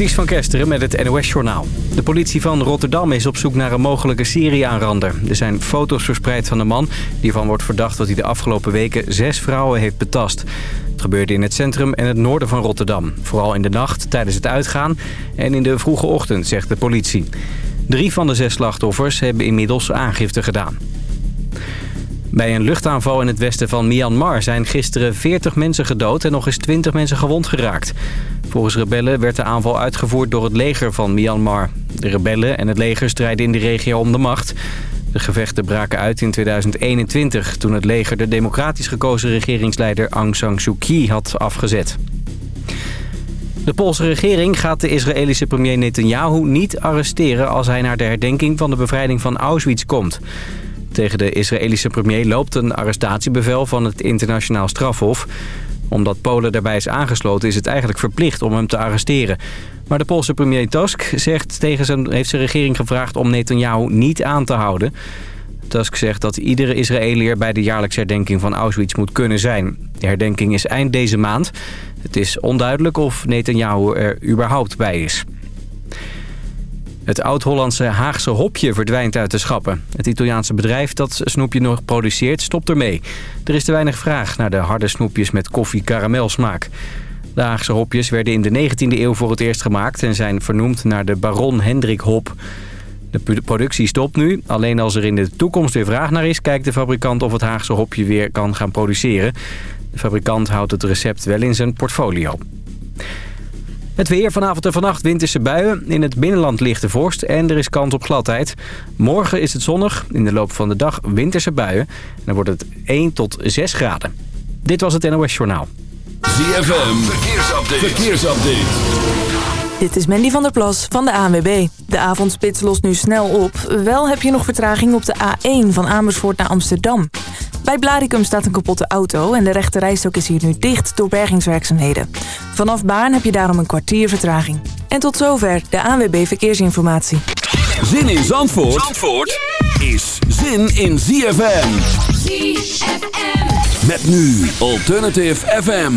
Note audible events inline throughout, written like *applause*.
Ties van Kesteren met het NOS-journaal. De politie van Rotterdam is op zoek naar een mogelijke Syrië-aanrander. Er zijn foto's verspreid van de man die wordt verdacht dat hij de afgelopen weken zes vrouwen heeft betast. Het gebeurde in het centrum en het noorden van Rotterdam. Vooral in de nacht, tijdens het uitgaan en in de vroege ochtend, zegt de politie. Drie van de zes slachtoffers hebben inmiddels aangifte gedaan. Bij een luchtaanval in het westen van Myanmar zijn gisteren 40 mensen gedood en nog eens 20 mensen gewond geraakt. Volgens rebellen werd de aanval uitgevoerd door het leger van Myanmar. De rebellen en het leger strijden in de regio om de macht. De gevechten braken uit in 2021 toen het leger de democratisch gekozen regeringsleider Aung San Suu Kyi had afgezet. De Poolse regering gaat de Israëlische premier Netanyahu niet arresteren als hij naar de herdenking van de bevrijding van Auschwitz komt. Tegen de Israëlische premier loopt een arrestatiebevel van het internationaal strafhof. Omdat Polen daarbij is aangesloten is het eigenlijk verplicht om hem te arresteren. Maar de Poolse premier Tusk zegt tegen zijn, heeft zijn regering gevraagd om Netanyahu niet aan te houden. Tusk zegt dat iedere Israëliër bij de jaarlijkse herdenking van Auschwitz moet kunnen zijn. De herdenking is eind deze maand. Het is onduidelijk of Netanyahu er überhaupt bij is. Het oud-Hollandse Haagse hopje verdwijnt uit de schappen. Het Italiaanse bedrijf dat snoepje nog produceert stopt ermee. Er is te weinig vraag naar de harde snoepjes met koffie-karamelsmaak. De Haagse hopjes werden in de 19e eeuw voor het eerst gemaakt... en zijn vernoemd naar de baron Hendrik Hop. De productie stopt nu. Alleen als er in de toekomst weer vraag naar is... kijkt de fabrikant of het Haagse hopje weer kan gaan produceren. De fabrikant houdt het recept wel in zijn portfolio. Het weer vanavond en vannacht winterse buien. In het binnenland ligt de vorst en er is kans op gladheid. Morgen is het zonnig. In de loop van de dag winterse buien. En dan wordt het 1 tot 6 graden. Dit was het NOS Journaal. ZFM, verkeersupdate. verkeersupdate. Dit is Mandy van der Plas van de ANWB. De avondspits lost nu snel op. Wel heb je nog vertraging op de A1 van Amersfoort naar Amsterdam. Bij Blaricum staat een kapotte auto en de rechte rijstok is hier nu dicht door bergingswerkzaamheden. Vanaf Baan heb je daarom een kwartier vertraging. En tot zover de ANWB Verkeersinformatie. Zin in Zandvoort, Zandvoort is zin in ZFM. ZFM. Met nu Alternative FM.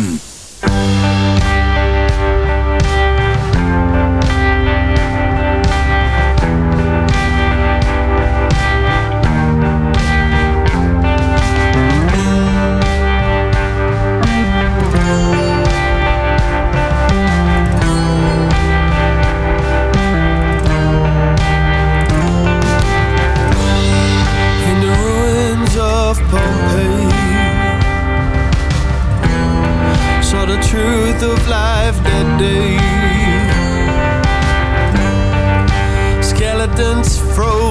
Truth of life that day. Skeletons frozen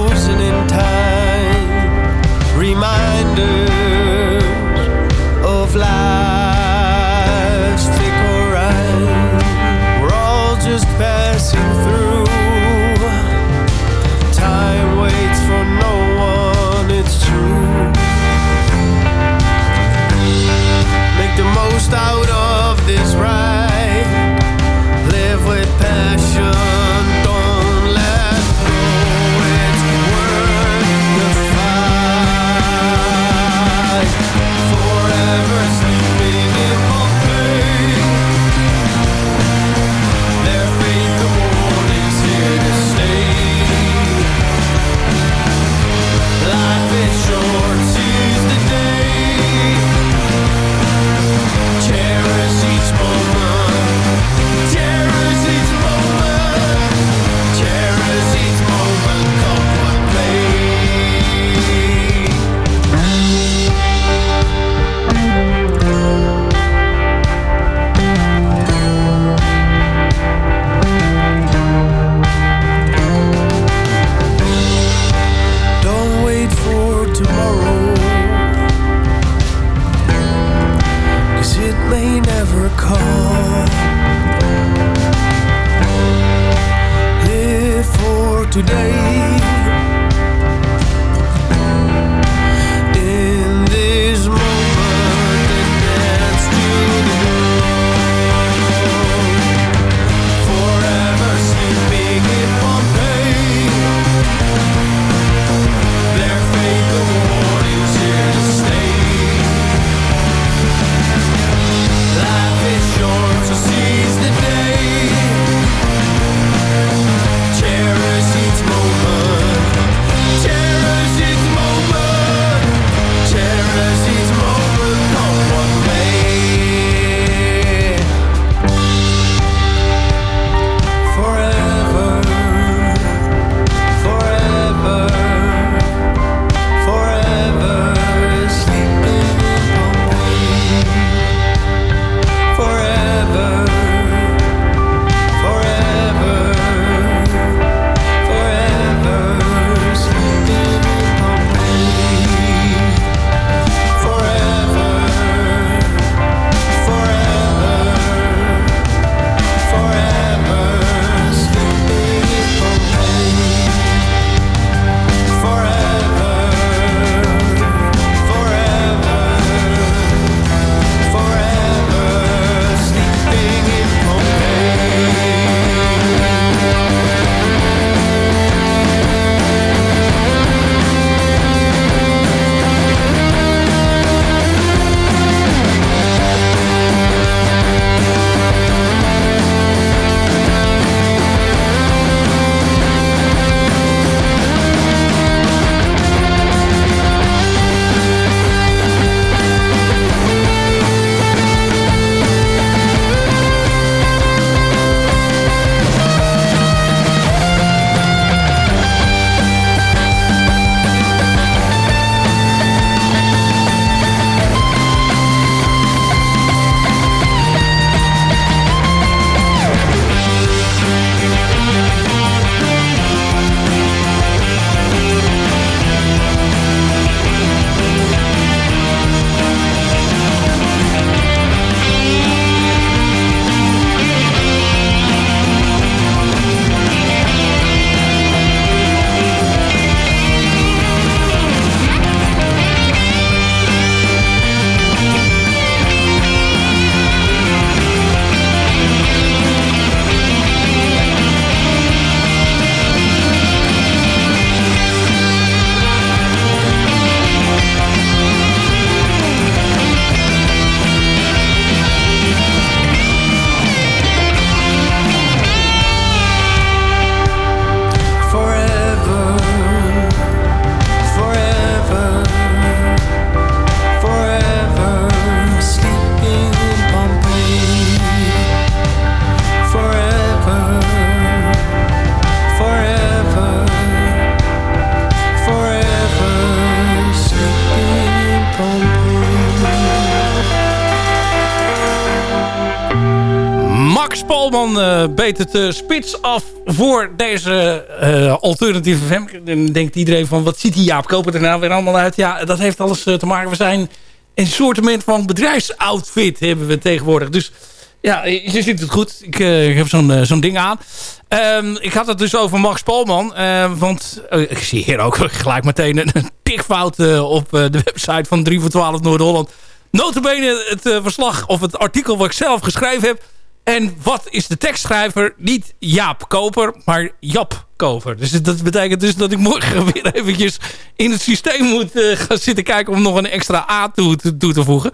Beet het uh, spits af voor deze uh, alternatieve FM. Dan denkt iedereen van, wat ziet die Jaap Koper er nou weer allemaal uit? Ja, dat heeft alles te maken. We zijn een soort van bedrijfsoutfit hebben we tegenwoordig. Dus ja, je ziet het goed. Ik, ik heb zo'n zo'n ding aan. Um, ik had het dus over Max Polman. want ik zie hier ook *laughs* gelijk meteen een, een tikfout op de website van 3 voor 12 Noord-Holland. Notabene het verslag of het artikel wat ik zelf geschreven heb en wat is de tekstschrijver? Niet Jaap Koper, maar Jap Koper. Dus dat betekent dus dat ik morgen *laughs* weer eventjes in het systeem moet uh, gaan zitten kijken... om nog een extra A toe, te, toe te voegen.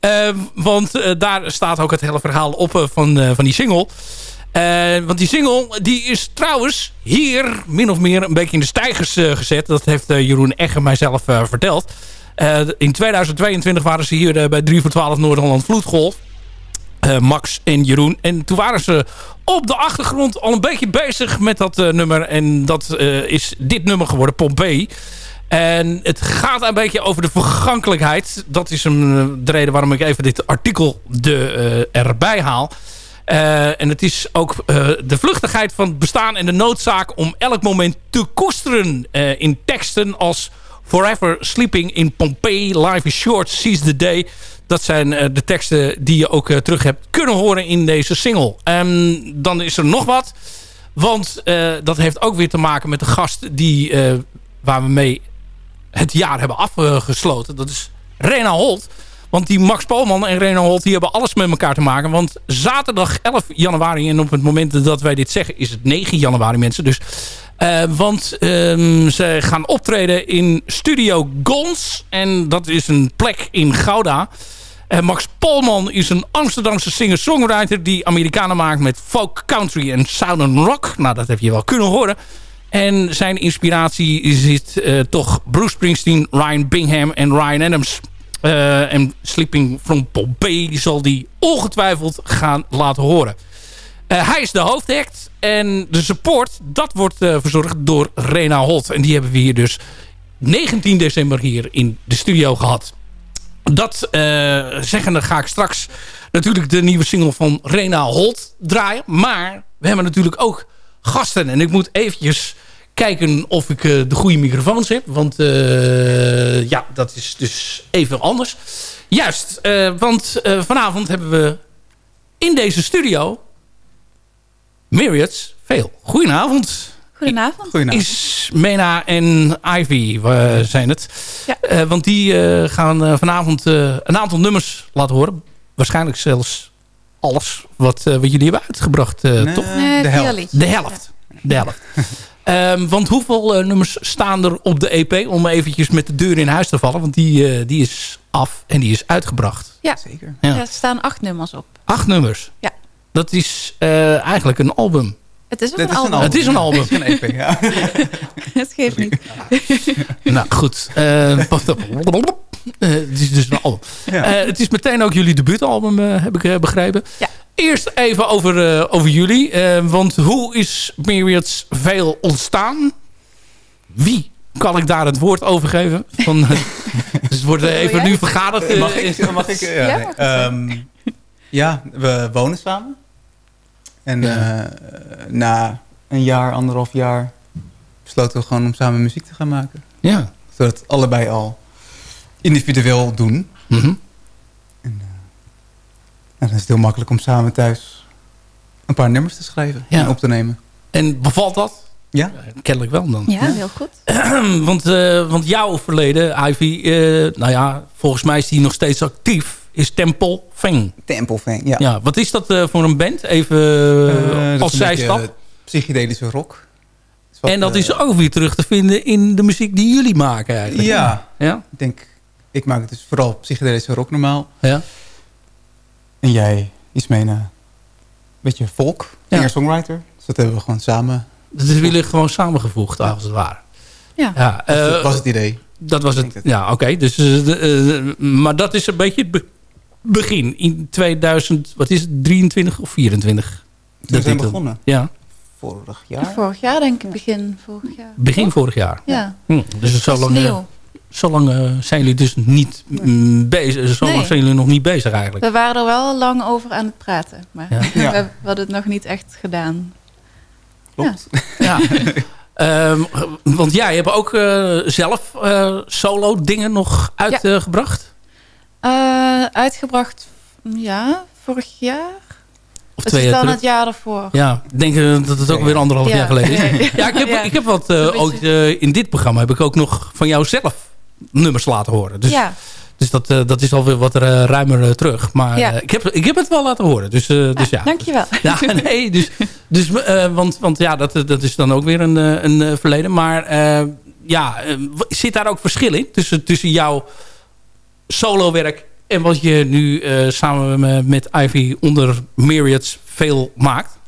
Uh, want uh, daar staat ook het hele verhaal op van, van die single. want die single die is trouwens hier min of meer een beetje in de stijgers gezet. Dat heeft Jeroen Egger mijzelf verteld. in 2022 waren ze hier bij 3 voor 12 Noord-Holland Vloedgolf. Uh, Max en Jeroen. En toen waren ze op de achtergrond al een beetje bezig met dat uh, nummer. En dat uh, is dit nummer geworden, Pompey. En het gaat een beetje over de vergankelijkheid. Dat is een, de reden waarom ik even dit artikel de, erbij haal. en het is ook de vluchtigheid van het bestaan en de noodzaak om elk moment te koesteren in teksten als Forever Sleeping in Pompeii, Life is Short, Seize the Day. Dat zijn uh, de teksten die je ook uh, terug hebt kunnen horen in deze single. Um, dan is er nog wat. Want uh, dat heeft ook weer te maken met de gast die, waar we mee het jaar hebben afgesloten. Dat is Rena Holt. Want die Max Polman en Rena Holt die hebben alles met elkaar te maken. Want zaterdag 11 januari en op het moment dat wij dit zeggen is het 9 januari mensen. Dus uh, want um, ze gaan optreden in Studio Gons. En dat is een plek in Gouda. Uh, Max Polman is een Amsterdamse singer-songwriter... die Amerikanen maakt met folk, country en southern rock. Nou, dat heb je wel kunnen horen. En zijn inspiratie zit uh, toch Bruce Springsteen, Ryan Bingham en Ryan Adams. En Sleeping from Pompeii zal die ongetwijfeld gaan laten horen. Uh, hij is de hoofdact. En de support, dat wordt uh, verzorgd door Rena Holt. En die hebben we hier dus 19 december hier in de studio gehad. Dat uh, zeggende ga ik straks natuurlijk de nieuwe single van Rena Holt draaien. Maar we hebben natuurlijk ook gasten. En ik moet eventjes kijken of ik de goede microfoons heb. Want ja, dat is dus even anders. Juist, want vanavond hebben we in deze studio Myriads veel. Goedenavond. Goedenavond. Goedenavond. Is Mena en Ivy uh, zijn het. Ja. Uh, want die uh, gaan vanavond een aantal nummers laten horen. Waarschijnlijk zelfs alles wat, wat jullie hebben uitgebracht, nee, toch? de helft. De helft. De *laughs* helft. Um, want hoeveel nummers staan er op de EP? Om eventjes met de deur in huis te vallen. Want die, die is af en die is uitgebracht. Ja, zeker. Ja. ja. er staan acht nummers op. Acht nummers? Ja. Dat is uh, eigenlijk een album. Het is, een, is album. een album. Het is een album. Het is een EP, ja. *laughs* Het geeft niet. *laughs* nou, goed. Uh, het is dus een album. Ja. Uh, het is meteen ook jullie debuutalbum, heb ik begrepen. Ja. Eerst even over, over jullie. want hoe is Myriads veel ontstaan? Wie kan ik daar het woord over geven? Van, *laughs* dus het wordt even nu vergaderd. mag ik? Mag ik ja, ja, nee. Ja, we wonen samen. En ja. uh, na een jaar, anderhalf jaar... besloten we gewoon om samen muziek te gaan maken. Ja. Zodat we het allebei al individueel doen. Mm -hmm. En uh, dan is het heel makkelijk om samen thuis... een paar nummers te schrijven ja. en op te nemen. En bevalt dat? Ja. Kennelijk wel dan. Ja, heel goed. *clears throat* want, uh, want jouw verleden, Ivy... nou ja, volgens mij is die nog steeds actief is Temple Fang. Temple Fang, ja. ja. Wat is dat uh, voor een band? Even uh, als zijstap. psychedelische rock. Wat, en dat is ook weer terug te vinden in de muziek die jullie maken eigenlijk. Ja, ja? ik denk... Ik maak het dus vooral psychedelische rock normaal. Ja. En jij iets mee naar een beetje folk, singer-songwriter. Dus dat hebben we gewoon samen... Dat is jullie gewoon samengevoegd, ja. als het ware. Ja. ja uh, dat was het idee. Dat was het. Ja, oké. Okay. Dus, uh, maar dat is een beetje het be begin. In 2000, wat is het, 23 of 24? Toen zijn we begonnen. Ja. Vorig jaar? Vorig jaar denk ik, begin vorig jaar. Begin vorig jaar? Ja. Hm, dus het zo lang... Sneeuw. Zo lang eh, zijn jullie dus niet mm, bezig. Zo lang Nee. zijn jullie nog niet bezig eigenlijk. We waren er wel lang over aan het praten. Maar Ja. *laughs* we, Ja. we hadden het nog niet echt gedaan. Klopt. *laughs* Ja. Ehm, want jij hebt ook eh, zelf eh, solo dingen nog uitgebracht. Eh, uitgebracht, ja, vorig jaar. of Het twee is jaar dan terug. het jaar ervoor. Ja, ik denk eh, dat het ook weer anderhalf Ja. jaar geleden is. *laughs* Ja, ik heb, Ja. ik heb wat eh, ook eh, in dit programma heb ik ook nog van jou zelf nummers laten horen. Dus, ja, dus dat, eh, dat is alweer wat eh, ruimer eh, terug. Maar Ja. ik, heb, ik heb het wel laten horen. Dus, dus ja. dankjewel. *laughs* Ja, nee, dus, dus, want, want ja, dat, dat is dan ook weer een, een verleden. Maar ja, zit daar ook verschil in tussen, tussen jouw solowerk en wat je nu samen me- met Ivy onder Myriads veel maakt?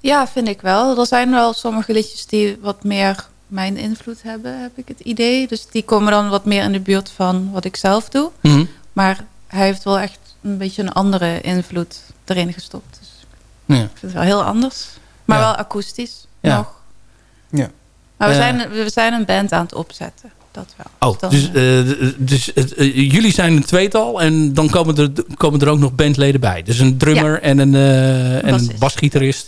Ja, vind ik wel. Er zijn wel sommige liedjes die wat meer mijn invloed hebben, heb ik het idee. Dus die komen dan wat meer in de buurt van wat ik zelf doe. Mhm. Maar hij heeft wel echt een beetje een andere invloed erin gestopt. Dus Ja. ik vind het wel heel anders. Maar Ja. wel akoestisch Ja. nog. Ja. Maar we, Eh. zijn, we zijn een band aan het opzetten. Dat wel. Oh, dan, dus, eh, eh, dus jullie zijn een tweetal en dan komen er, komen er ook nog bandleden bij. Dus een drummer en een, en een basgitarist.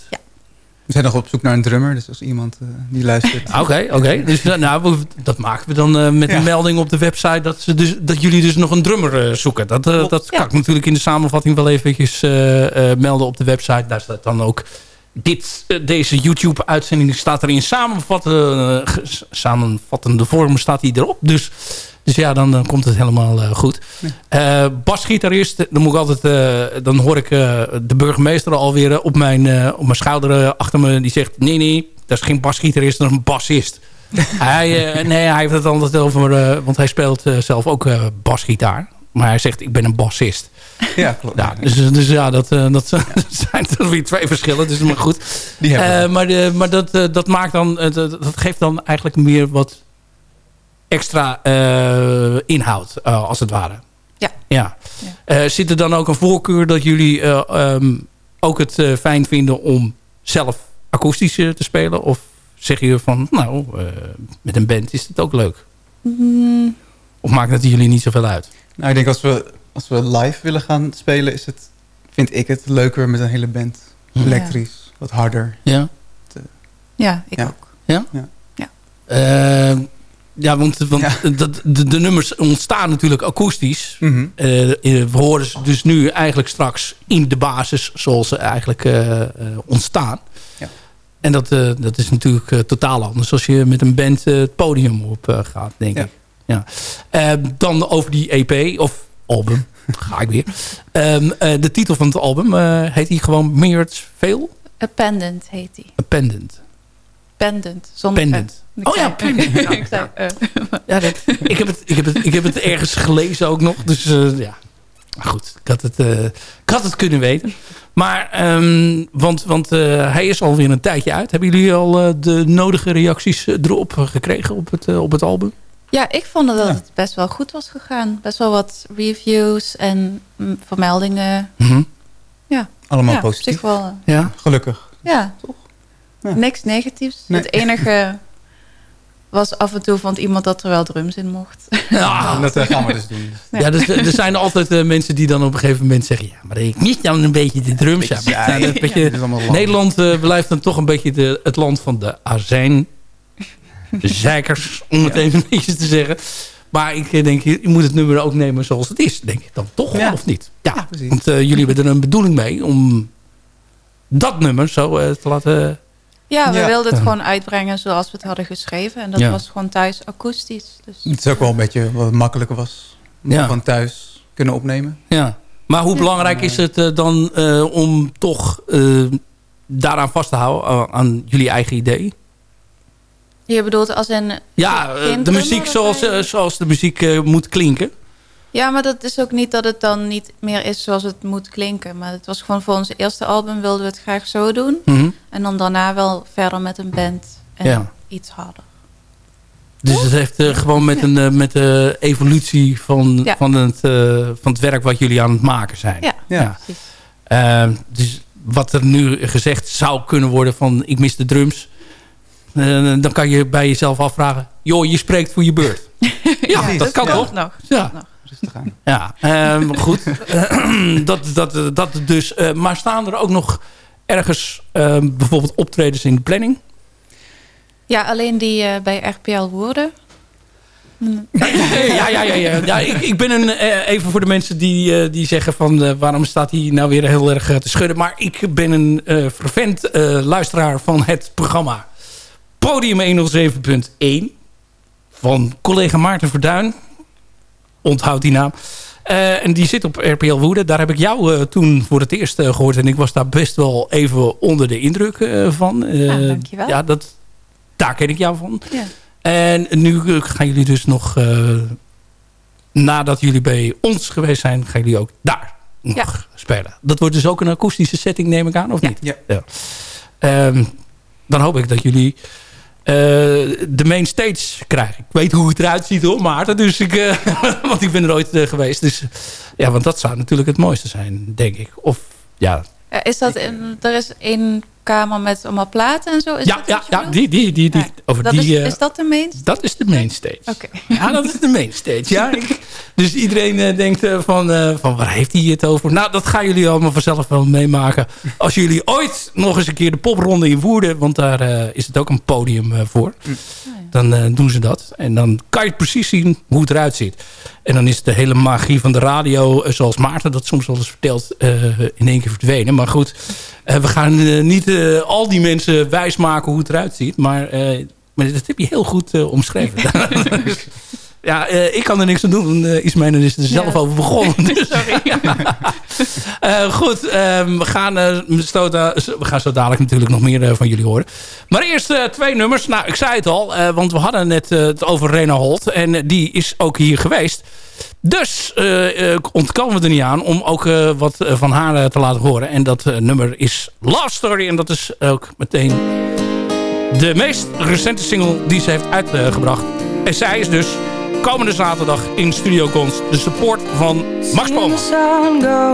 We zijn nog op zoek naar een drummer, dus als iemand eh, die luistert. *laughs* Oké, oké. Dus nou, we- dat maken we dan eh, met Ja. een melding op de website dat, ze dus, dat jullie dus nog een drummer eh, zoeken. Dat, dat kan ik natuurlijk in de samenvatting wel eventjes melden op de website. Daar staat dan ook dit, eh, deze YouTube-uitzending staat er in samenvatten, eh, samenvattende vorm staat hij erop. Dus, dus ja, dan, dan komt het helemaal eh, goed. Basgitarist, dan, moet ik altijd, dan hoor ik de burgemeester alweer op, mijn, op mijn schouder achter me. Die zegt, nee, nee, dat is geen basgitarist, dat is een bassist. *laughs* hij, nee, hij heeft het altijd over, want hij speelt zelf ook basgitaar. Maar hij zegt, ik ben een bassist. *laughs* Ja, klopt. Ja, dus, dus ja, dat, eh, dat *laughs* zijn er weer twee verschillen. Dus maar goed. Die. Eh, maar de, maar dat, eh, dat maakt dan, dat, dat geeft dan eigenlijk meer wat extra eh, inhoud, eh, als het ware. Ja. ja. Ja. Eh, zit er dan ook een voorkeur dat jullie eh, ehm, ook het fijn vinden om zelf akoestisch te spelen? Of zeg je van, nou, eh, met een band is het ook leuk? mm, Of maakt het jullie niet zoveel uit? Nou, ik denk als we, als we live willen gaan spelen, is het, vind ik het leuker met een hele band. Elektrisch, wat harder. Ja. ja, ik Ja. ook. Eh, ja, want, want Ja. *laughs* Dat, de, de nummers ontstaan natuurlijk akoestisch. Eh, we horen ze dus nu eigenlijk straks in de basis zoals ze eigenlijk eh, eh, ontstaan. Ja. En dat, eh, dat is natuurlijk totaal anders als je met een band het podium op eh, gaat, denk Ja. ik. Ja. Eh, dan over die EP of album. Ga ik weer. Ehm, eh, de titel van het album eh, heet die gewoon Meerts Veel? Appendant heet die. Appendant. Pendant. Zonder Pendant. eh. Oh ja, *laughs* Ik pendant. Ja. ik zei, eh. Ja, dat, ik, heb het, ik, heb het, ik heb het ergens gelezen ook nog. Dus ja, Maar goed. Ik had het, ik had het kunnen weten. Maar, ehm, want, want hij is alweer een tijdje uit. Hebben jullie al de nodige reacties erop gekregen op het, op het album? Ja, ik vond dat Ja. het best wel goed was gegaan. Best wel wat reviews en mm, vermeldingen. Allemaal ja, op positief. zich wel. eh, Ja. Gelukkig. Ja. Toch? Ja. Niks negatiefs. Nee. Het enige was af en toe vond iemand dat er wel drums in mocht. Ja, *laughs* Dat eh, gaan we *laughs* dus doen. Ja. ja dus, er zijn altijd eh, mensen die dan op een gegeven moment zeggen... ja, maar ik mis dan een beetje de drums. Ja, Ja, ja, beetje, allemaal lang. Nederland eh, blijft dan toch een beetje de, het land van de azijn. De zeikers, om het even netjes te zeggen. Maar ik eh, denk, je je moet het nummer ook nemen zoals het is. Denk ik dan toch, Ja. of niet? Ja, Ja, precies. want eh, jullie hebben er een bedoeling mee om dat nummer zo eh, te laten... Ja, we Ja. wilden het gewoon uitbrengen zoals we het hadden geschreven. En dat Ja. was gewoon thuis akoestisch. Dus Het is ook wel een beetje wat makkelijker was. Ja. Van thuis kunnen opnemen. Ja. Maar hoe Ja. belangrijk is het dan eh, om toch eh, daaraan vast te houden, aan jullie eigen idee? Je bedoelt als in... Ja, eh, de muziek zoals, eh, zoals de muziek eh, moet klinken. Ja, maar dat is ook niet dat het dan niet meer is zoals het moet klinken. Maar het was gewoon voor ons eerste album wilden we het graag zo doen. Mhm. En dan daarna wel verder met een band en Ja. iets harder. Dus het heeft eh, gewoon met, een, met de evolutie van, Ja. van, het, eh, van het werk wat jullie aan het maken zijn. Ja, Ja. precies. Eh, dus wat er nu gezegd zou kunnen worden van ik mis de drums. Eh, dan kan je bij jezelf afvragen. Joh, je spreekt voor je beurt. *laughs* Ja, dat kan toch? Nog. Ja. Nog. Rustig aan. Ja, ehm, goed. *clears throat* dat, dat, dat dus. eh, maar staan er ook nog ergens ehm, bijvoorbeeld optredens in de planning? Ja, alleen die eh, bij RPL Woerden. ja, ja, ja. ja. ja ik, ik ben een, eh, even voor de mensen die, eh, die zeggen van... eh, waarom staat hij nou weer heel erg eh, te schudden. Maar ik ben een eh fervent eh, luisteraar van het programma Podium 107.1. Van collega Maarten Verduin. Onthoud die naam. Eh, en die zit op RPL Woede. Daar heb ik jou eh, toen voor het eerst eh, gehoord. En ik was daar best wel even onder de indruk eh, van. Eh, Ah, dankjewel. Ja, dat, daar ken ik jou van. Ja. En nu gaan jullie dus nog... eh, nadat jullie bij ons geweest zijn... gaan jullie ook daar nog Ja. spelen. Dat wordt dus ook een akoestische setting, neem ik aan, of Ja. niet? Ja. Ehm, dan hoop ik dat jullie de main stage krijgen. Ik weet hoe het eruit ziet hoor, Maarten. Dus ik, eh, *laughs* want ik ben er ooit eh, geweest. Dus ja, want dat zou natuurlijk het mooiste zijn, denk ik. Of ja, Ja, is dat in, er is één kamer met allemaal platen en zo? Is ja, dat ja, ja die, die, die, die, over dat die, is, eh, is dat de mainstage? dat is de main stage. Oké. Ja, dat is de main stage. Ja, *laughs* ik- dus iedereen eh, denkt eh, van, van waar heeft hij het over? Nou, dat gaan jullie allemaal vanzelf wel meemaken. Als jullie ooit nog eens een keer de popronde in Woerden... want daar is het ook een podium voor... dan eh, doen ze dat. En dan kan je precies zien hoe het eruit ziet. En dan is de hele magie van de radio... zoals Maarten dat soms wel eens vertelt... in één keer verdwenen. Maar goed, we gaan eh, niet eh, al die mensen wijsmaken hoe het eruit ziet. Maar, eh, maar dat heb je heel goed eh, omschreven. *laughs* Ja, eh, ik kan er niks aan doen. Uh, Ismijn is er zelf Ja. over begonnen. Dus. *laughs* *laughs* Eh, goed, ehm, we, gaan, eh, zo da- we gaan zo dadelijk natuurlijk nog meer eh, van jullie horen. Maar eerst eh, twee nummers. Nou, ik zei het al, eh, want we hadden net eh, het over Rena Holt. En eh, die is ook hier geweest. Dus eh, eh, ontkomen we er niet aan om ook eh, wat eh, van haar eh, te laten horen. En dat eh, nummer is Love Story. En dat is ook meteen de meest recente single die ze heeft uitgebracht. En zij is dus komende zaterdag in Studio Cons de support van Max Boom. the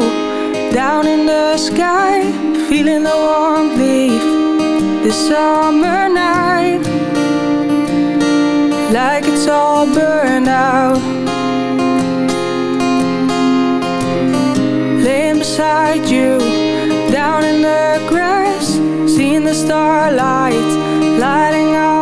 down in the sky, feeling the warmth leave this summer night, like it's all burned out. Laying beside you, down in the grass, seeing the starlight lighting up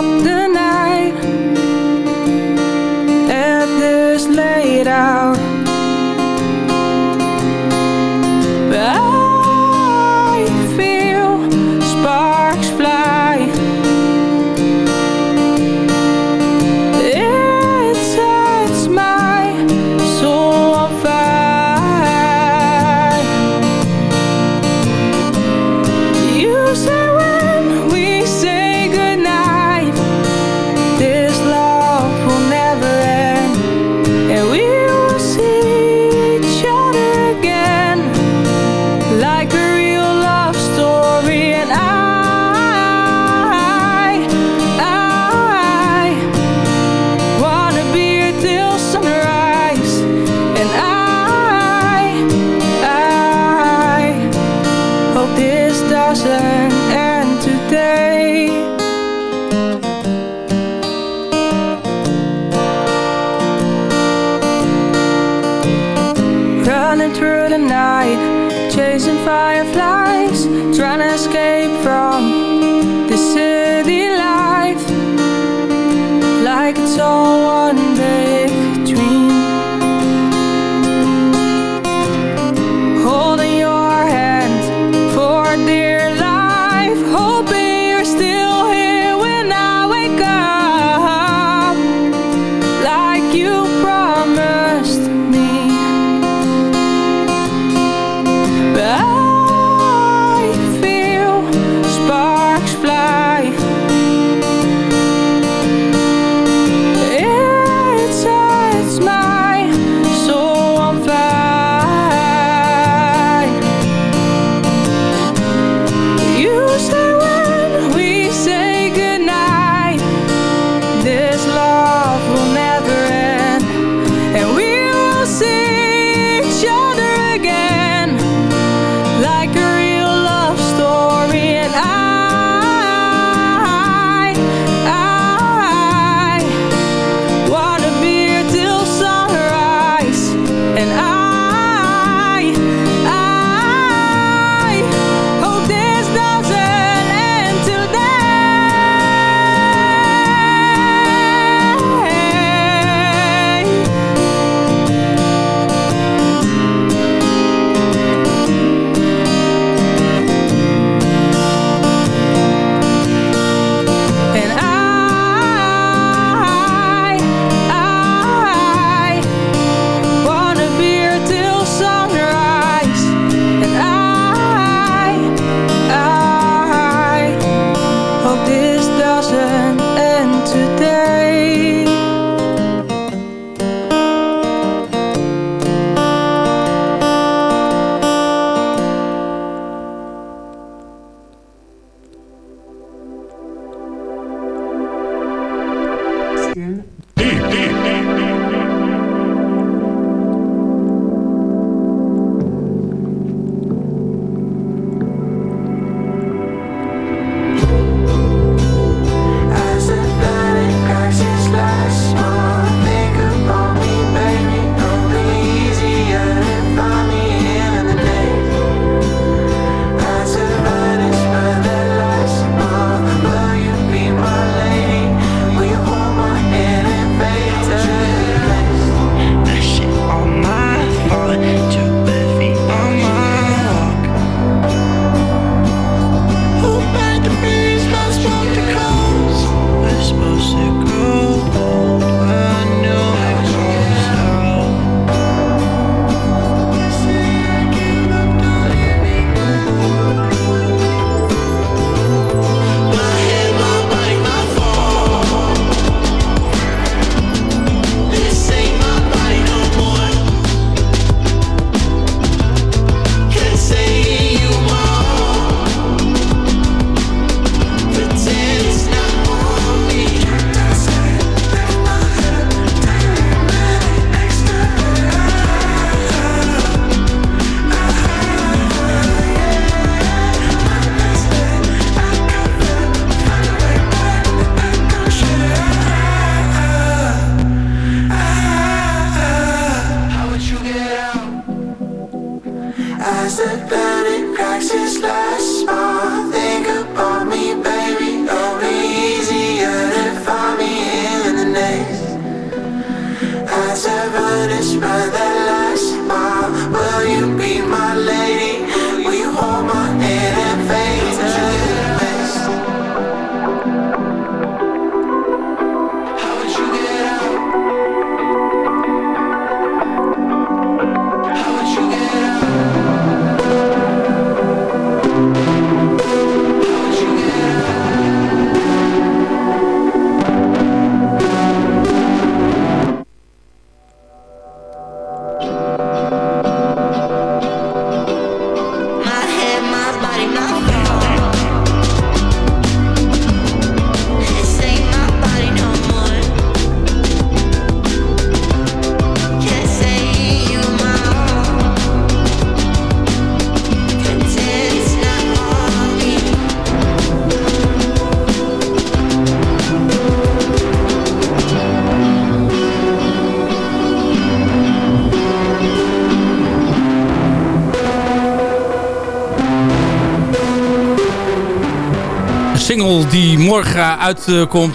uitkomt.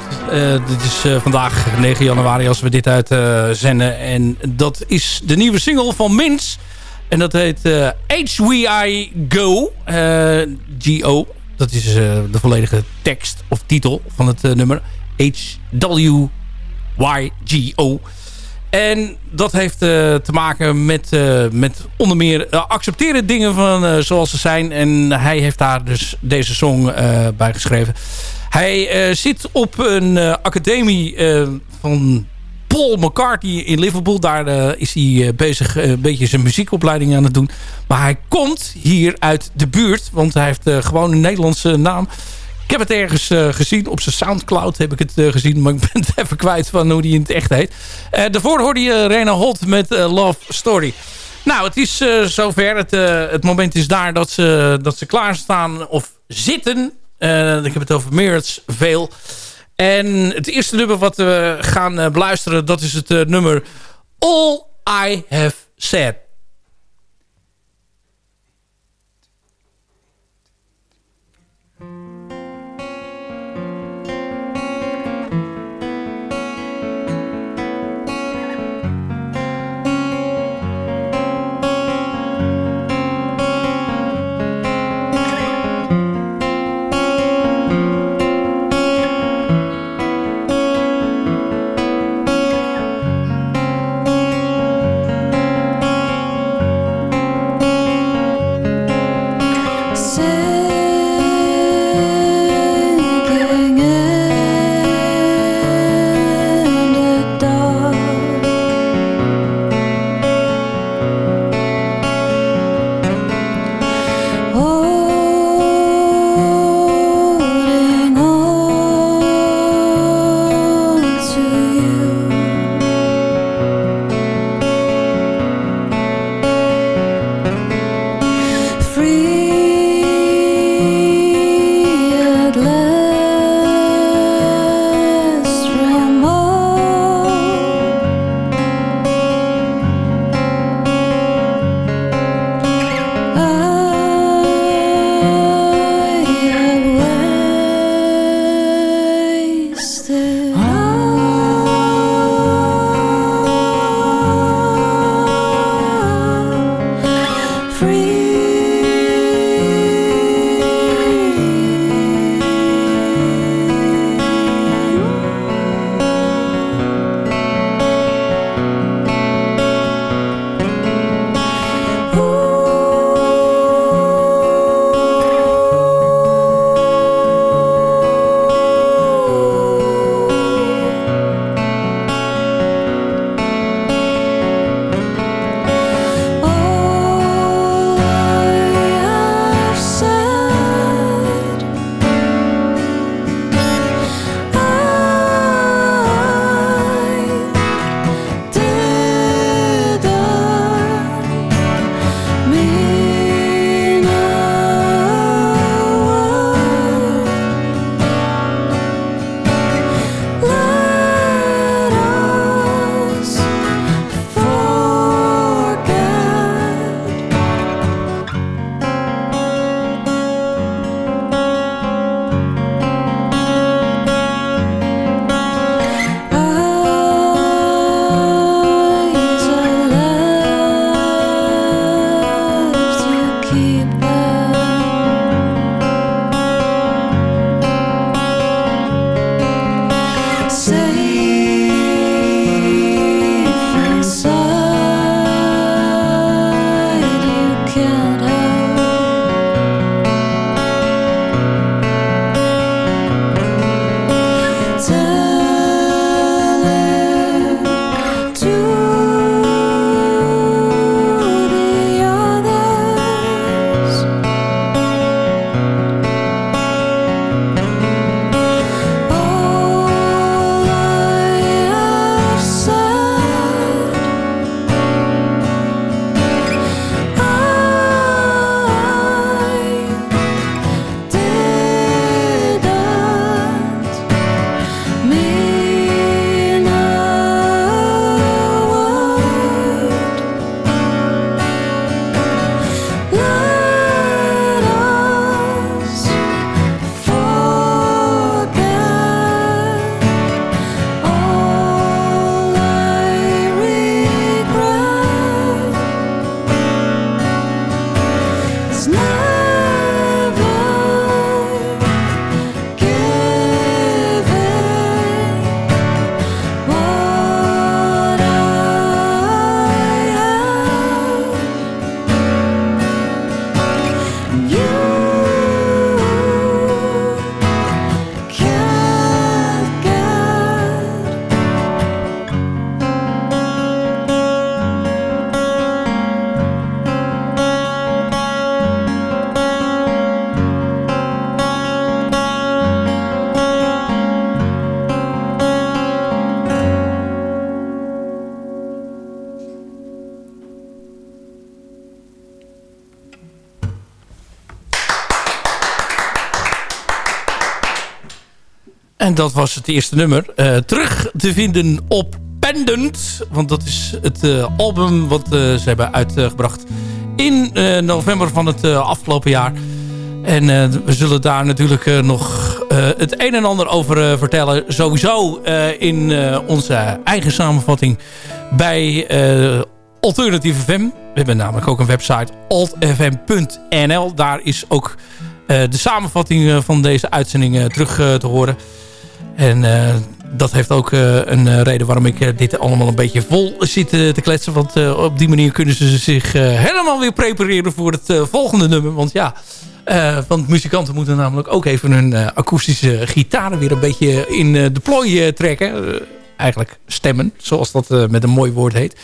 dit is vandaag 9 januari als we dit uitzenden. en dat is de nieuwe single van Mins. En dat heet HWI Go. G-O. Dat is de volledige tekst of titel van het nummer. H-W-Y-G-O. En dat heeft te maken met, met onder meer accepteren dingen van zoals ze zijn. En hij heeft daar dus deze song bij geschreven. Hij zit op een academie van Paul McCartney in Liverpool. Daar is hij bezig een beetje zijn muziekopleiding aan het doen. Maar hij komt hier uit de buurt. Want hij heeft gewoon een Nederlandse naam. Ik heb het ergens gezien. Op zijn Soundcloud heb ik het gezien. Maar ik ben het *laughs* even kwijt van hoe die in het echt heet. Daarvoor hoorde je Rena Holt met Love Story. Nou, het is zover. Het, het, moment is daar dat ze, dat ze klaarstaan of zitten. Ik heb het over Mirrors veel. En het eerste nummer wat we gaan beluisteren... dat is het nummer All I Have Said. Dat was het eerste nummer. terug te vinden op Pendant. Want dat is het album wat ze hebben uitgebracht in november van het afgelopen jaar. En we zullen daar natuurlijk nog het een en ander over vertellen. Sowieso in onze eigen samenvatting bij Alternative FM. We hebben namelijk ook een website altfm.nl. Daar is ook de samenvatting eh, van deze uitzending terug te horen. En dat heeft ook een reden waarom ik dit allemaal een beetje vol zit te kletsen. Want op die manier kunnen ze zich helemaal weer prepareren voor het volgende nummer. Want ja, want muzikanten moeten namelijk ook even hun akoestische gitaren weer een beetje in de plooi trekken. eigenlijk stemmen, zoals dat met een mooi woord heet.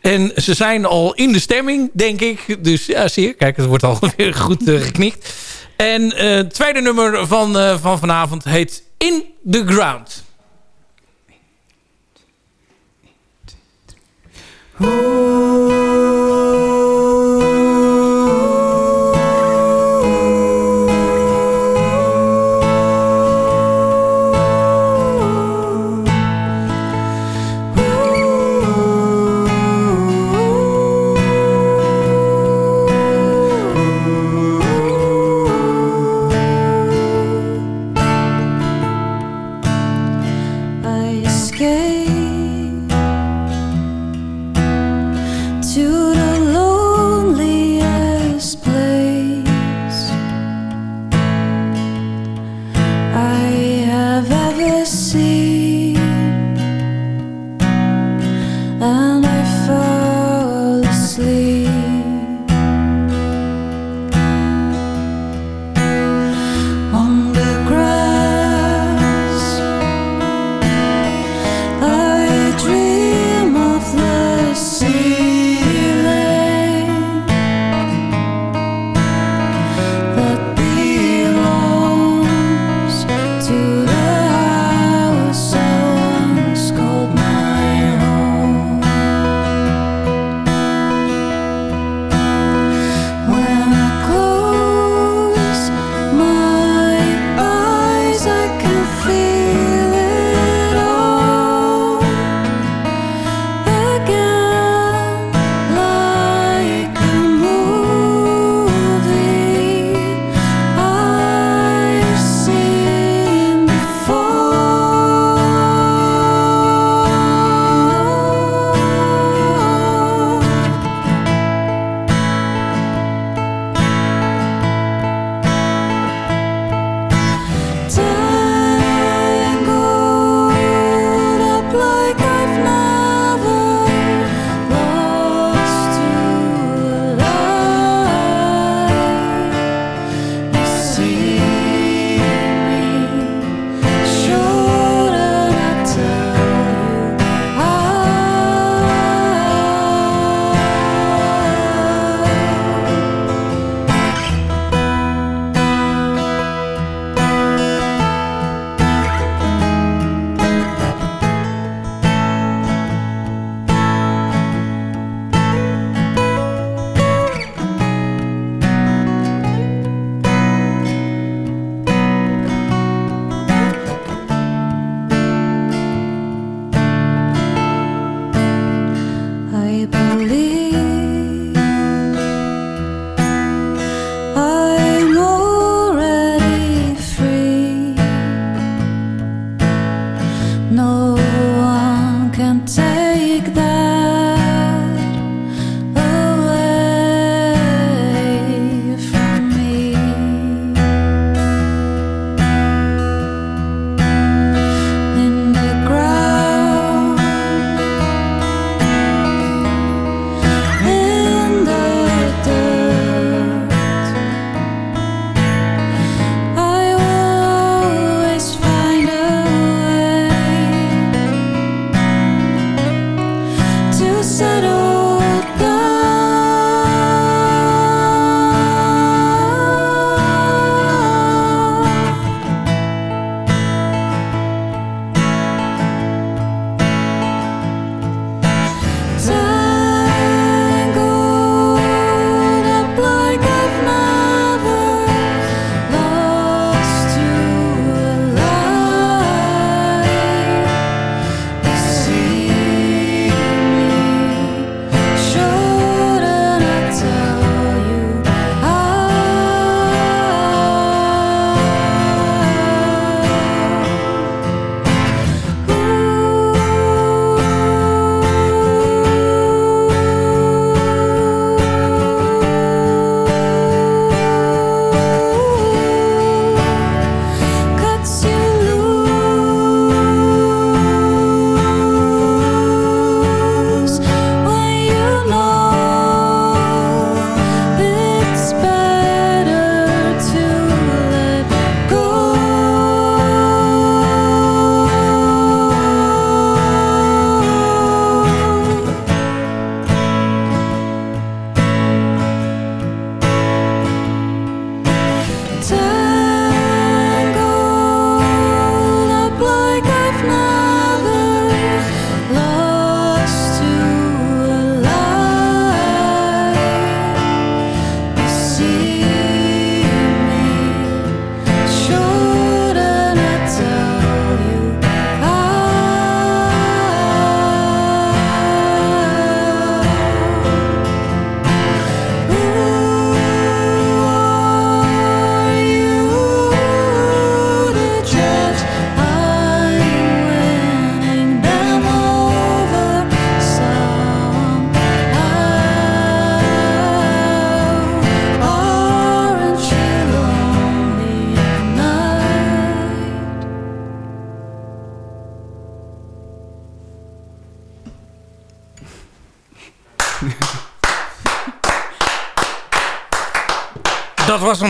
En ze zijn al in de stemming, denk ik. Dus ja, zie. Kijk, het wordt al *laughs* weer goed geknikt. En het tweede nummer van, van vanavond heet In the Ground. Dat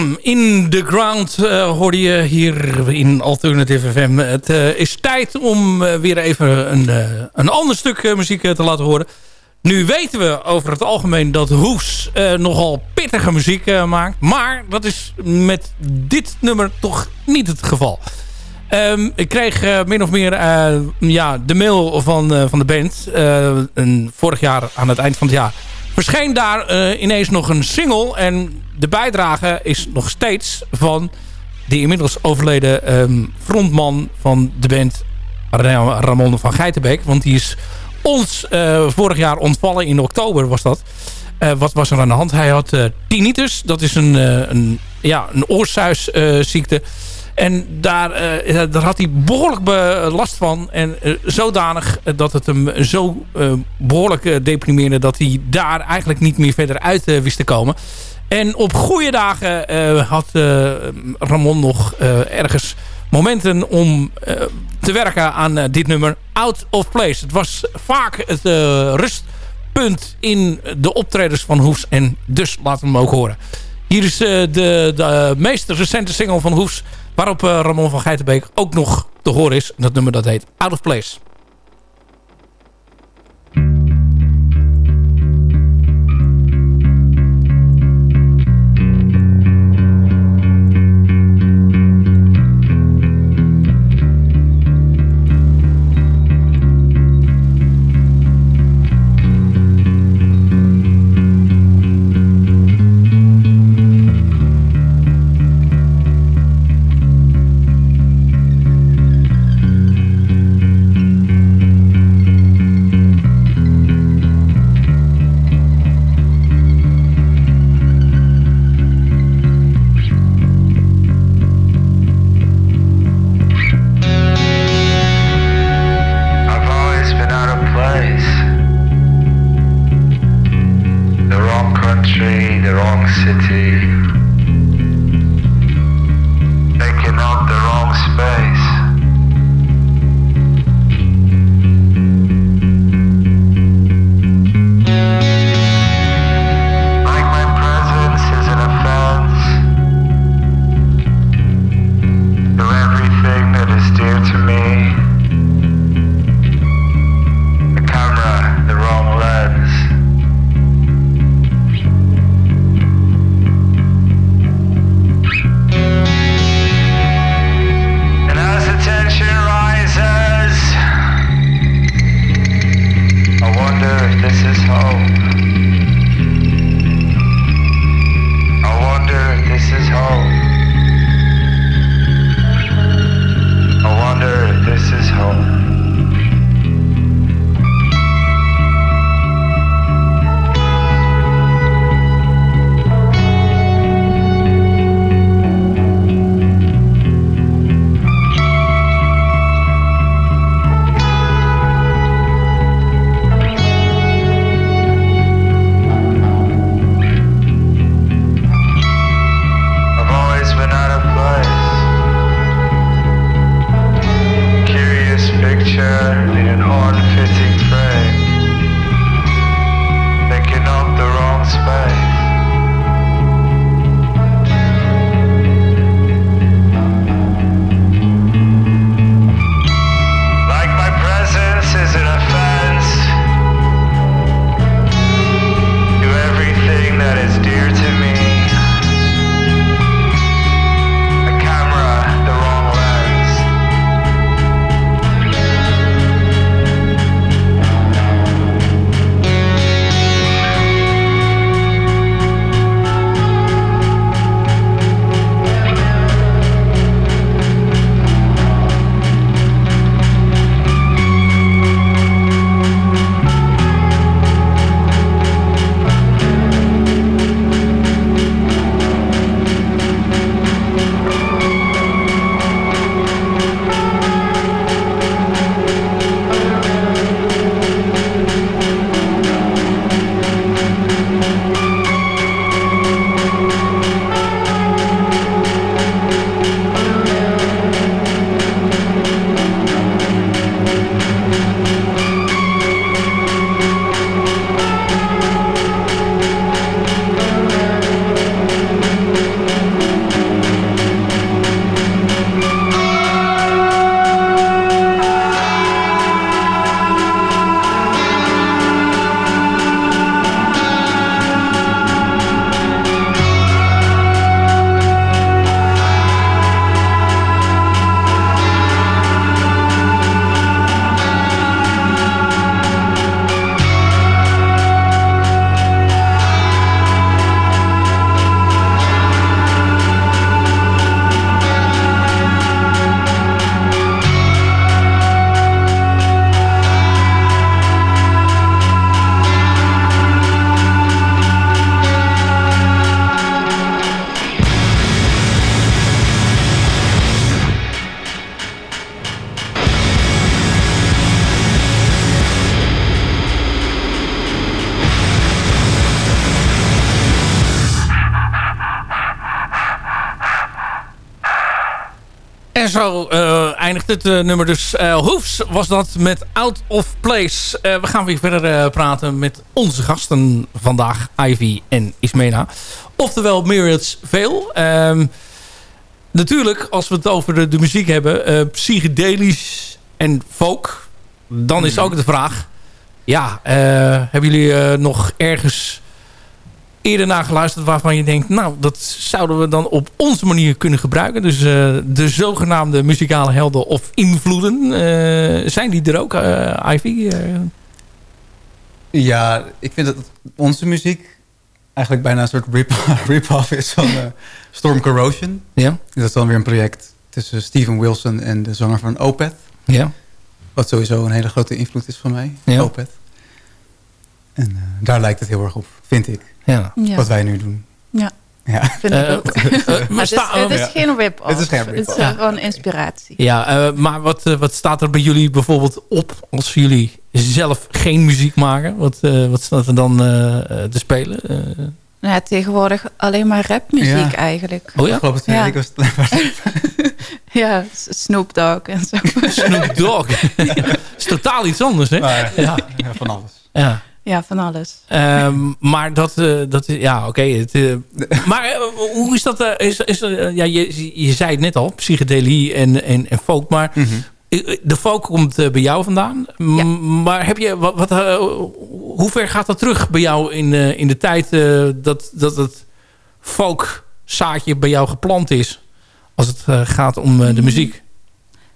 In the Ground uh, hoorde je hier in Alternative FM. Het uh, is tijd om uh, weer even een, een ander stuk muziek te laten horen. Nu weten we over het algemeen dat Hoes nogal pittige muziek maakt. Maar dat is met dit nummer toch niet het geval. Um, ik kreeg min of meer ja, de mail van, van de band. vorig jaar aan het eind van het jaar verscheen daar uh, ineens nog een single. En de bijdrage is nog steeds van de inmiddels overleden um, frontman van de band Ramon van Geitenbeek. Want die is ons uh, vorig jaar ontvallen in oktober was dat. Uh, wat was er aan de hand? Hij had tinnitus. Dat is een, een, ja, een oorsuisziekte. En daar, uh, daar had hij behoorlijk last van. En uh, zodanig dat het hem zo behoorlijk deprimeerde... dat hij daar eigenlijk niet meer verder uit wist te komen. En op goede dagen had Ramon nog ergens momenten om te werken aan dit nummer. Out of Place. Het was vaak het rustpunt in de optredens van Hoefs. En dus laten we hem ook horen. Hier is de, de meest recente single van Hoefs... Waarop uh, Ramon van Geitenbeek ook nog te horen is. Dat nummer dat heet Out of Place. Eindigt het eh, nummer dus. Uh, Hoefs was dat met Out of Place. we gaan weer verder praten met onze gasten vandaag. Ivy en Ismena. Oftewel Myriads Veel. Ehm, natuurlijk, als we het over de, de muziek hebben. psychedelisch en folk. Dan is ook de vraag. Ja, hebben jullie nog ergens eerder naar geluisterd waarvan je denkt... nou, dat zouden we dan op onze manier kunnen gebruiken. Dus uh, de zogenaamde muzikale helden of invloeden. Uh, zijn die er ook, uh, Ivy? Ja, ik vind dat onze muziek eigenlijk bijna een soort *laughs* rip-off rip is van Storm Corrosion. Ja. Dat is dan weer een project tussen Steven Wilson en de zanger van Opeth. Ja. Wat sowieso een hele grote invloed is van mij, ja. Opeth. En daar lijkt het heel erg op, vind ik. Ja. Wat wij nu doen. Ja. Ja. *laughs* Vind ik ook. maar *laughs* het is, het is geen rip-off. Het is geen. Het is gewoon inspiratie. Ja, uh, maar wat, uh, wat staat er bij jullie bijvoorbeeld op als jullie zelf geen muziek maken? Wat, uh, wat staat er dan te spelen? Nou ja, tegenwoordig alleen maar rapmuziek ja. eigenlijk. Oh ja? Afgelopen twee Ja. het *laughs* Ja, Snoop Dogg en zo. Snoop Dogg. Dat is totaal iets anders, hè? maar, ja, van alles. Ja. Ja, van alles. Ehm, maar dat, eh, dat is, ja, oké. het, eh, maar eh, hoe is dat? eh, is, is, ja, je, je zei het net al, psychedelie en, en, en folk. Maar Mhm. de folk komt bij jou vandaan. Ja. Maar heb je, wat, wat, hoe ver gaat dat terug bij jou in, eh, in de tijd eh, dat, dat het folk zaadje bij jou geplant is? Als het gaat om eh, de muziek.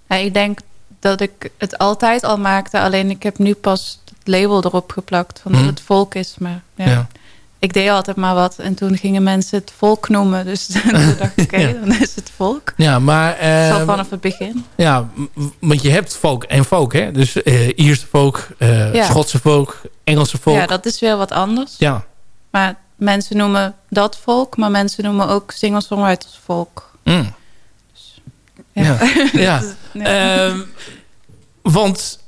Ja, ik denk dat ik het altijd al maakte. Alleen ik heb nu pas label erop geplakt. Van Mhm. dat het volk is. Maar ja, Ja. ik deed altijd maar wat. En toen gingen mensen het volk noemen. Dus *laughs* toen dacht ik, oké, *laughs* Ja. dan is het volk. Ja, maar... Zo vanaf het begin. Ja, want je hebt folk en folk, hè? Dus eh Ierse folk, eh, Ja. Schotse folk, Engelse folk. Ja, dat is weer wat anders. Ja. Maar mensen noemen dat volk. Maar mensen noemen ook singer-songwriters volk. Mm. Ja. Ja. *laughs* ja. Ja. Ehm, want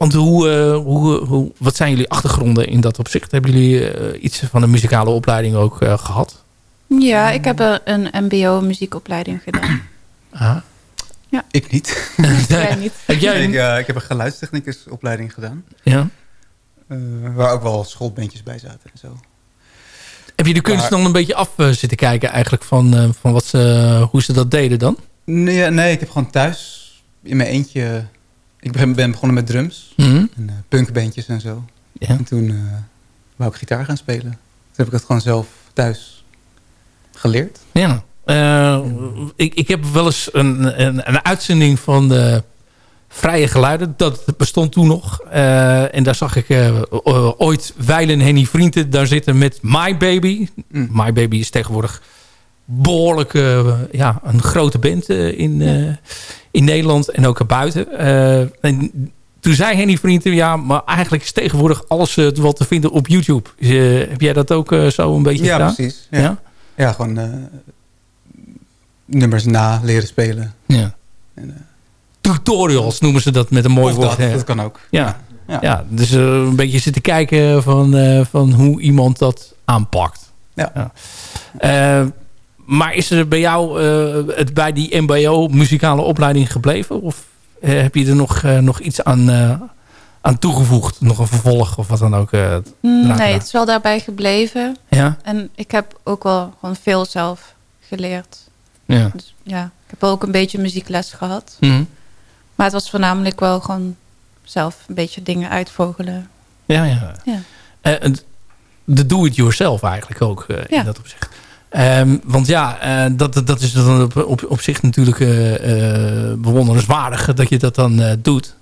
want hoe, eh, hoe, hoe, wat zijn jullie achtergronden in dat opzicht? Hebben jullie eh, iets van een muzikale opleiding ook eh, gehad? ja, ik heb een mbo-muziekopleiding gedaan. Ah. Ik niet. *laughs* Jij niet. Heb jij ik, een, eh, ik heb een geluidstechnicusopleiding gedaan. ja? eh, waar ook wel schoolbandjes bij zaten en zo. Heb je de kunst Maar- dan een beetje af zitten kijken eigenlijk van, eh, van wat ze, hoe ze dat deden dan? Nee, nee, ik heb gewoon thuis in mijn eentje... Ik ben, ben begonnen met drums Mhm. en uh, punkbandjes en zo. Ja. En toen eh, wou ik gitaar gaan spelen. Toen heb ik dat gewoon zelf thuis geleerd. Ja. Eh, ik, ik heb wel eens een, een, een uitzending van de Vrije Geluiden. Dat bestond toen nog. Eh, en daar zag ik eh, ooit Weilen Henny Vrienden daar zitten met My Baby. Mm. My Baby is tegenwoordig behoorlijk eh, ja, een grote band eh, in, eh, in Nederland en ook erbuiten. Eh, en toen zei Henny Vrienden, ja, maar eigenlijk is tegenwoordig alles eh, wel te vinden op YouTube. Eh, heb jij dat ook zo een beetje Ja, gedaan? precies. Ja? Ja, ja gewoon nummers na leren spelen. Ja. En, Tutorials noemen ze dat met een mooi of woord. dat, dat kan ook. Ja. Ja. Ja. dus een beetje zitten kijken van, van hoe iemand dat aanpakt. Ja. Eh, maar is er bij jou eh, het bij die mbo muzikale opleiding gebleven? Of eh, heb je er nog, eh, nog iets aan, aan toegevoegd? Nog een vervolg of wat dan ook? Mm, Nee, het is wel daarbij gebleven. ja? En ik heb ook wel gewoon veel zelf geleerd. Ja. Dus ja, ik heb ook een beetje muziekles gehad. Mhm. Maar het was voornamelijk wel gewoon zelf een beetje dingen uitvogelen. Ja, ja. Ja. Het- de do-it-yourself eigenlijk ook Ja. in dat opzicht. Ehm, want ja, eh, dat, dat is dan op, op, op zich natuurlijk eh, eh, bewonderenswaardig dat je dat dan doet.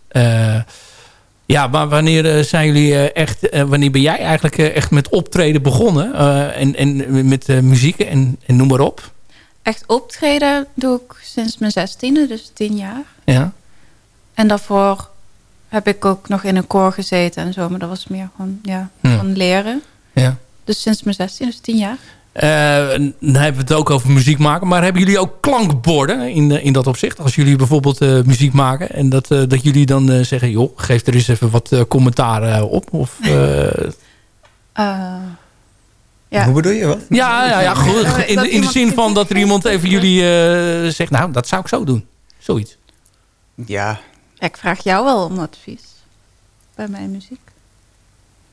Ja, maar wanneer zijn jullie echt, wanneer ben jij eigenlijk echt met optreden begonnen? En, en met muziek en, en noem maar op. Echt optreden doe ik sinds mijn zestiende, dus tien jaar. Ja. En daarvoor heb ik ook nog in een koor gezeten en zo. Maar dat was meer gewoon, ja, Ja. van leren. ja. Dus sinds mijn zestiende, dus tien jaar. Eh, dan hebben we het ook over muziek maken. Maar hebben jullie ook klankborden in, eh, in dat opzicht? Als jullie bijvoorbeeld eh, muziek maken. En dat, eh, dat jullie dan eh, zeggen... joh, geef er eens even wat eh, commentaar op. Of, eh, Eh, ja. Hoe bedoel je wat? ja, ja, ja, goed. In, *laughs* in de zin van dat er iemand even jullie eh, zegt... nou, dat zou ik zo doen. Zoiets. Ja, Ik vraag jou wel om advies bij mijn muziek.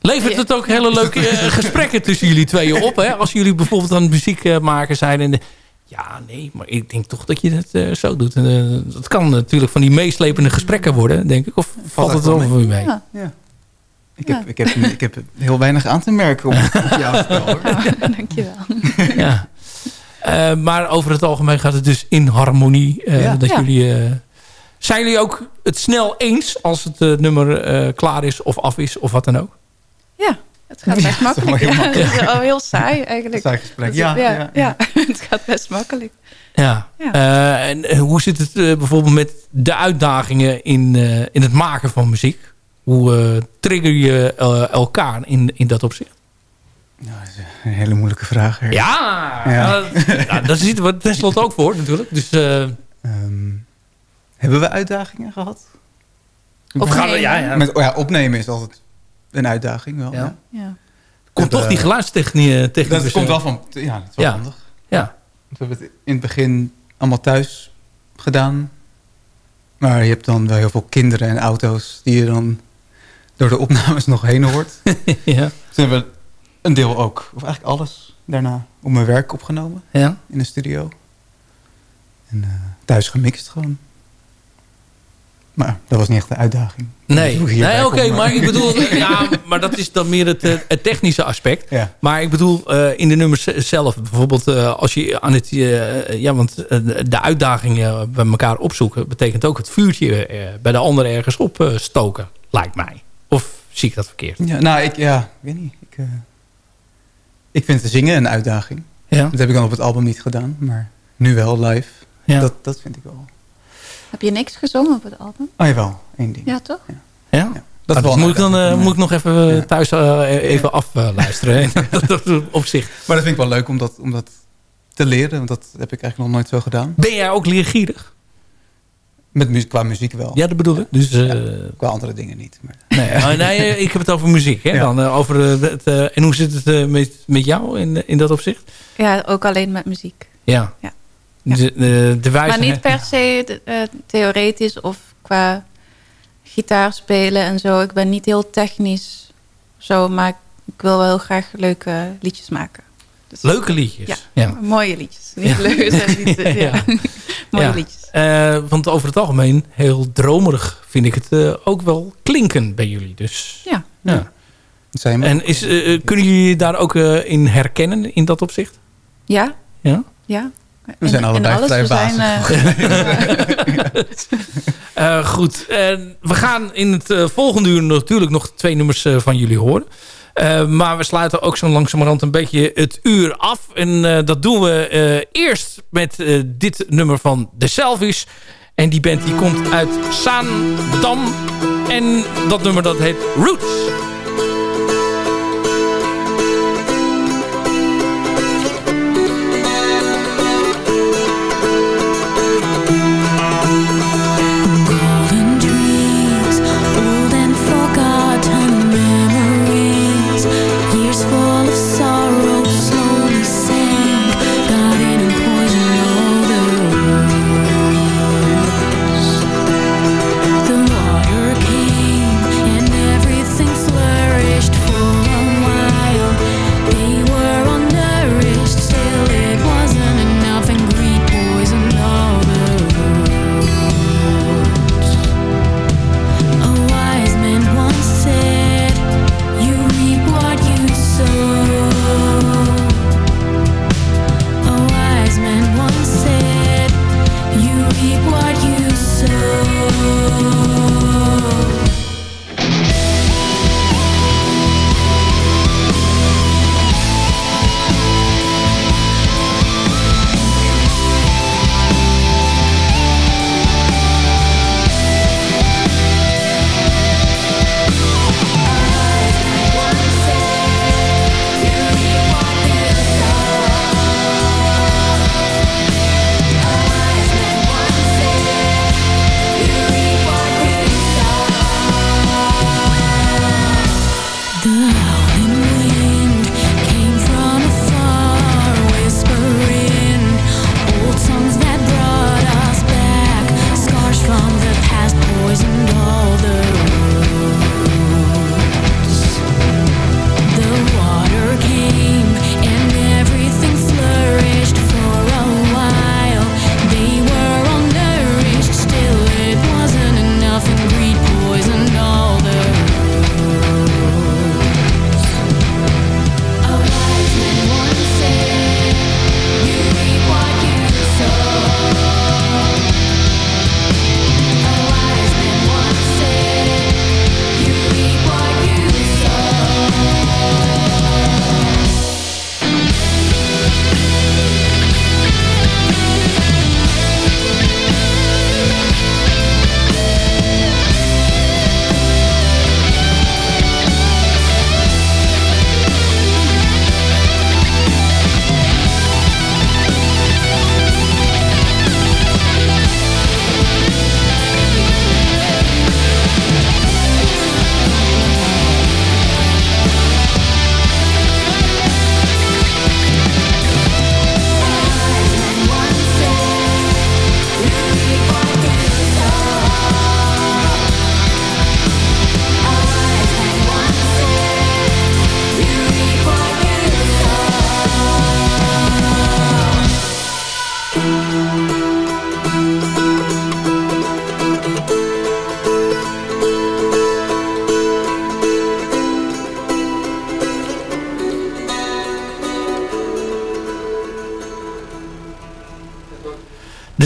Levert het ook hele leuke eh, *laughs* gesprekken tussen jullie tweeën op? Hè? Als jullie bijvoorbeeld aan het muziek maken zijn. En, de- ja, nee, maar ik denk toch dat je het eh, zo doet. En, eh, dat kan natuurlijk van die meeslepende gesprekken worden, denk ik. Of valt het wel voor je mee? Ja. ja. Ik, Ja. heb, ik, heb, ik heb heel weinig aan te merken op, op jouw spel. Hoor. *laughs* Dankjewel. *laughs* ja. Eh, maar over het algemeen gaat het dus in harmonie. eh, Ja. dat Ja. jullie, eh, zijn jullie ook het snel eens als het nummer eh, klaar is of af is of wat dan ook? Ja, het gaat best Ja, dat is makkelijk. heel het is al heel saai eigenlijk. Saai gesprek. Ja, ja, ja, ja, *laughs* het gaat best makkelijk. Ja. Ja. Eh, en eh, hoe zit het eh, bijvoorbeeld met de uitdagingen in, eh, in het maken van muziek? Hoe eh, trigger je elkaar in, in dat opzicht? Nou, dat is een hele moeilijke vraag. hè. Ja, Ja. Uh, nou, daar zitten we tenslotte ook voor natuurlijk. Dus, eh, Ehm, hebben we uitdagingen gehad? of gaan we, ja, ja. Met, oh ja, opnemen is altijd een uitdaging wel. Ja. Ja. Komt toch eh, die geluidstechniek Dat komt wel van... Ja, dat is wel Ja. handig. Ja. We hebben het in het begin allemaal thuis gedaan. Maar je hebt dan wel heel veel kinderen en auto's... die je dan door de opnames *laughs* nog heen hoort. *laughs* ja. Toen hebben we een deel ook, of eigenlijk alles daarna... op mijn werk opgenomen ja. in een studio. En eh, thuis gemixt gewoon. Maar dat was niet echt de uitdaging. Nee, nee oké, maar ik bedoel, *laughs* ja, maar dat is dan meer het, eh, het technische aspect. Ja. Maar ik bedoel, eh, in de nummers zelf, bijvoorbeeld eh, als je aan het, ja, want de uitdagingen bij elkaar opzoeken, betekent ook het vuurtje bij de ander ergens opstoken, lijkt mij. Of zie ik dat verkeerd? Ja, nou, ik, ja, weet niet. Ik, ik vind te zingen een uitdaging. Ja, Dat heb ik dan op het album niet gedaan, maar nu wel live. ja. Dat, dat vind ik wel. Heb je niks gezongen op het album? Oh jawel, één ding. Ja, toch? ja? Ja. Dat, wel een moet, ik dan, eh, moet ik nog even Ja. eh, thuis eh, even afluisteren. *laughs* dat, dat opzicht. mij. Maar dat vind ik wel leuk om dat, om dat te leren. Want dat heb ik eigenlijk nog nooit zo gedaan. Ben jij ook leergierig? Met mu qua muziek wel. Ja, dat bedoel ik. Dus, eh, Qua andere dingen niet. Maar. *laughs* Nee, maar nee, ik heb het over muziek. Hè? Ja. Dan, over, het, eh, en hoe zit het eh, met, met jou in, in dat opzicht? Ja, ook alleen met muziek. Ja. Ja. De, de, de wijze, Maar niet per se eh, theoretisch of qua gitaar spelen en zo. Ik ben niet heel technisch zo, maar ik wil wel heel graag leuke liedjes maken. Dus- Leuke liedjes. Ja. Ja. Mooie liedjes. Niet Ja. leuke, niet, *laughs* ja. Ja. Mooie Ja. liedjes. Eh, want over het algemeen, heel dromerig vind ik het eh, ook wel klinken bij jullie. Dus, Ja. ja. Dat zijn we. En is, kunnen jullie daar ook eh, in herkennen in dat opzicht? Ja, Ja? ja. We zijn In- allebei vrij *laughs* Eh, goed, we gaan in het eh, volgende uur natuurlijk nog twee nummers van jullie horen. Maar we sluiten ook zo langzamerhand een beetje het uur af. En dat doen we eerst met dit nummer van The Selfish. En die band die komt uit Zaandam. En dat nummer dat heet Roots.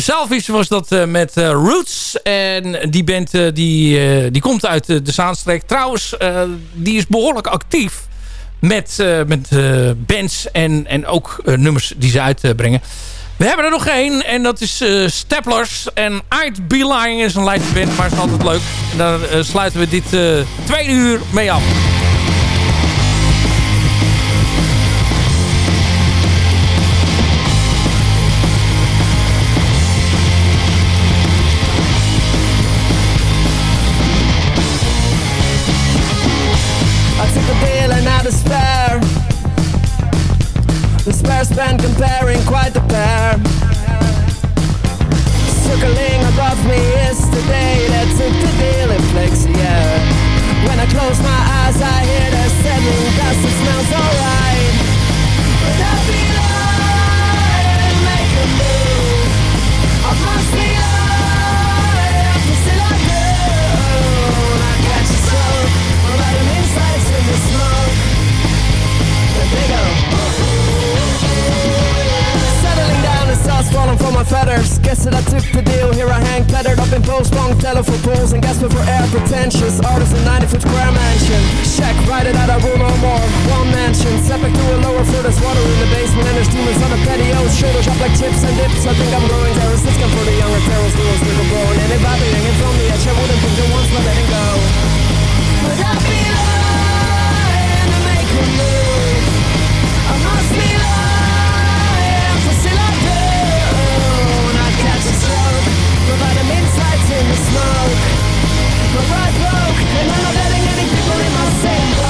De was dat eh, met eh, Roots. En die band eh, die, die komt uit de Zaanstreek. Trouwens, die is behoorlijk actief met, met bands en, en ook nummers die ze uitbrengen. We hebben er nog één en dat is Staplers. En I'd Be is een live band, maar is altijd leuk. En daar sluiten we dit tweede uur mee af. Despair spent comparing quite the pair. Circling above me is the day that took the deal in Flexia. When I close my eyes, I hear the settling dust. It smells alright. But I feel from my feathers. Guess that I took the deal. Here I hang, tethered up in post, long telephone poles, and gasping for air. Pretentious artist in 90 foot square mansion. Check, write it out, I rule no more. One mansion, step back to a lower floor. There's water in the basement, and there's demons on the patio. Shoulders up like chips and dips. I think I'm growing terrorist. This come for the younger terrorists. We will stick a bone. Anybody hanging from the edge, I wouldn't put the ones, but letting go. But I feel to make a move. I must be lying, in the smoke. My ride broke, and I'm not letting any people in my same